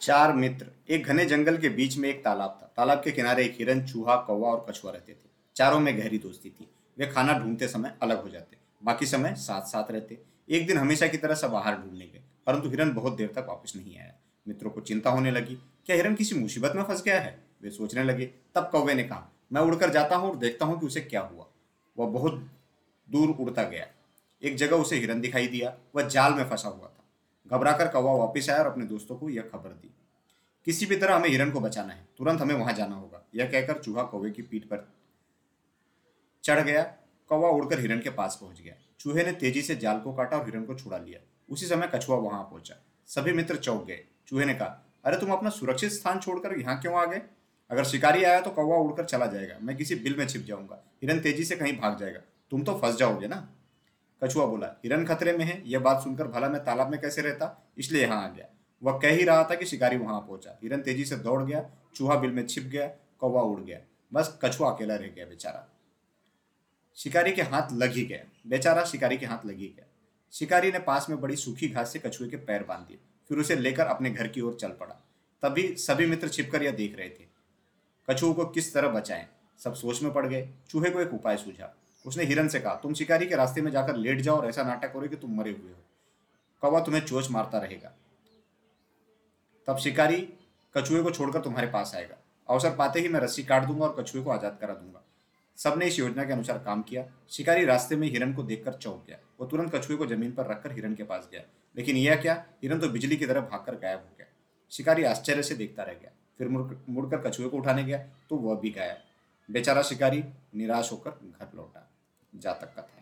चार मित्र, एक घने जंगल के बीच में एक तालाब था। तालाब के किनारे एक हिरन, चूहा, कौवा और कछुआ रहते थे। चारों में गहरी दोस्ती थी। वे खाना ढूंढते समय अलग हो जाते। बाकी समय साथ साथ रहते। एक दिन हमेशा की तरह सब आहार ढूँढने गए, परंतु हिरन बहुत देर तक वापस नहीं आया। मित्रों को चिंता होने लगी, क्या हिरन किसी मुसीबत में फंस गया है? वे सोचने लगे। तब कौवे ने कहा, मैं उड़कर जाता हूँ और देखता हूँ कि उसे क्या हुआ। वह बहुत दूर उड़ता गया। एक जगह उसे हिरन दिखाई दिया। वह जाल में फंसा हुआ था। घबराकर कौवा वापस आया और अपने दोस्तों को यह खबर दी। किसी भी तरह हमें हिरन को बचाना है। तुरंत हमें वहाँ जाना होगा। यह कहकर चूहा कौवे की पीठ पर चढ़ गया। कौवा उड़कर हिरन के पास पहुँच गया। चूहे ने तेज़ी से जाल को काटा और हिरन को छुड़ा लिया। उसी समय कछुआ वहाँ पहुँचा। सभी मित्र चौंक गए। चूहे ने कहा, अरे, तुम अपना सुरक्षित स्थान छोड़कर यहाँ क्यों आ गए? अगर शिकारी आया तो कौवा उड़कर चला जाएगा। मैं किसी बिल में छिप जाऊँगा। हिरन तेज़ी से कहीं भाग जाएगा। तुम तो फंस जाओगे ना? कछुआ बोला हिरन खतरे में है, यह बात सुनकर भला मैं तालाब में कैसे रहता? इसलिए यहाँ आ गया। वह कह ही रहा था कि शिकारी वहाँ पहुँचा। हिरन तेज़ी से दौड़ गया, चूहा बिल में छिप गया, कौवा उड़ गया। बस कछुआ अकेला रह गया बेचारा। शिकारी के हाथ लग ही गया बेचारा शिकारी के हाथ लग ही गया। शिकारी ने पास में बड़ी सूखी घास से कछुए के पैर बाँध दिए। फिर उसे लेकर अपने घर की ओर चल पड़ा। तभी सभी मित्र छिपकर यह देख रहे थे। कछुओं को किस तरह बचाएँ? सब सोच में पड़ गए। चूहे को एक उपाय सूझा। उसने हिरन से कहा, तुम शिकारी के रास्ते में जाकर लेट जाओ और ऐसा नाटक करो कि तुम मरे हुए हो। कौवा तुम्हें चोच मारता रहेगा। तब शिकारी कछुए को छोड़कर तुम्हारे पास आएगा। अवसर पाते ही मैं रस्सी काट दूँगा और कछुए को आज़ाद करा दूँगा। सबने इस योजना के अनुसार काम किया। शिकारी रास्ते में हिरन को देखकर चौंक गया। वो तुरंत कछुए को ज़मीन पर रखकर हिरन के पास गया। लेकिन यह क्या? हिरन तो बिजली की तरह भागकर गायब हो गया। शिकारी आश्चर्य से देखता रह गया। फिर मुड़ मुड़कर कछुए को उठाने गया तो वह भी गायब। बेचारा शिकारी निराश होकर घर लौटा जातक कथा।